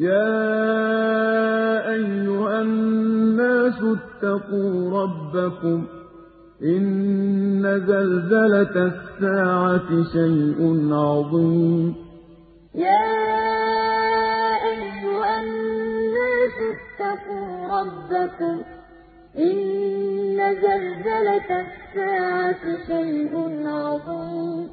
يَا أَيُّهَا النَّاسُ اتَّقُوا رَبَّكُمْ ۚ إِنَّ زَلْزَلَةَ السَّاعَةِ شَيْءٌ عَظِيمٌ يَا أَيُّهَا النَّاسُ اتَّقُوا رَبَّكُمْ ۚ إِنَّ زَلْزَلَةَ السَّاعَةِ شَيْءٌ عَظِيمٌ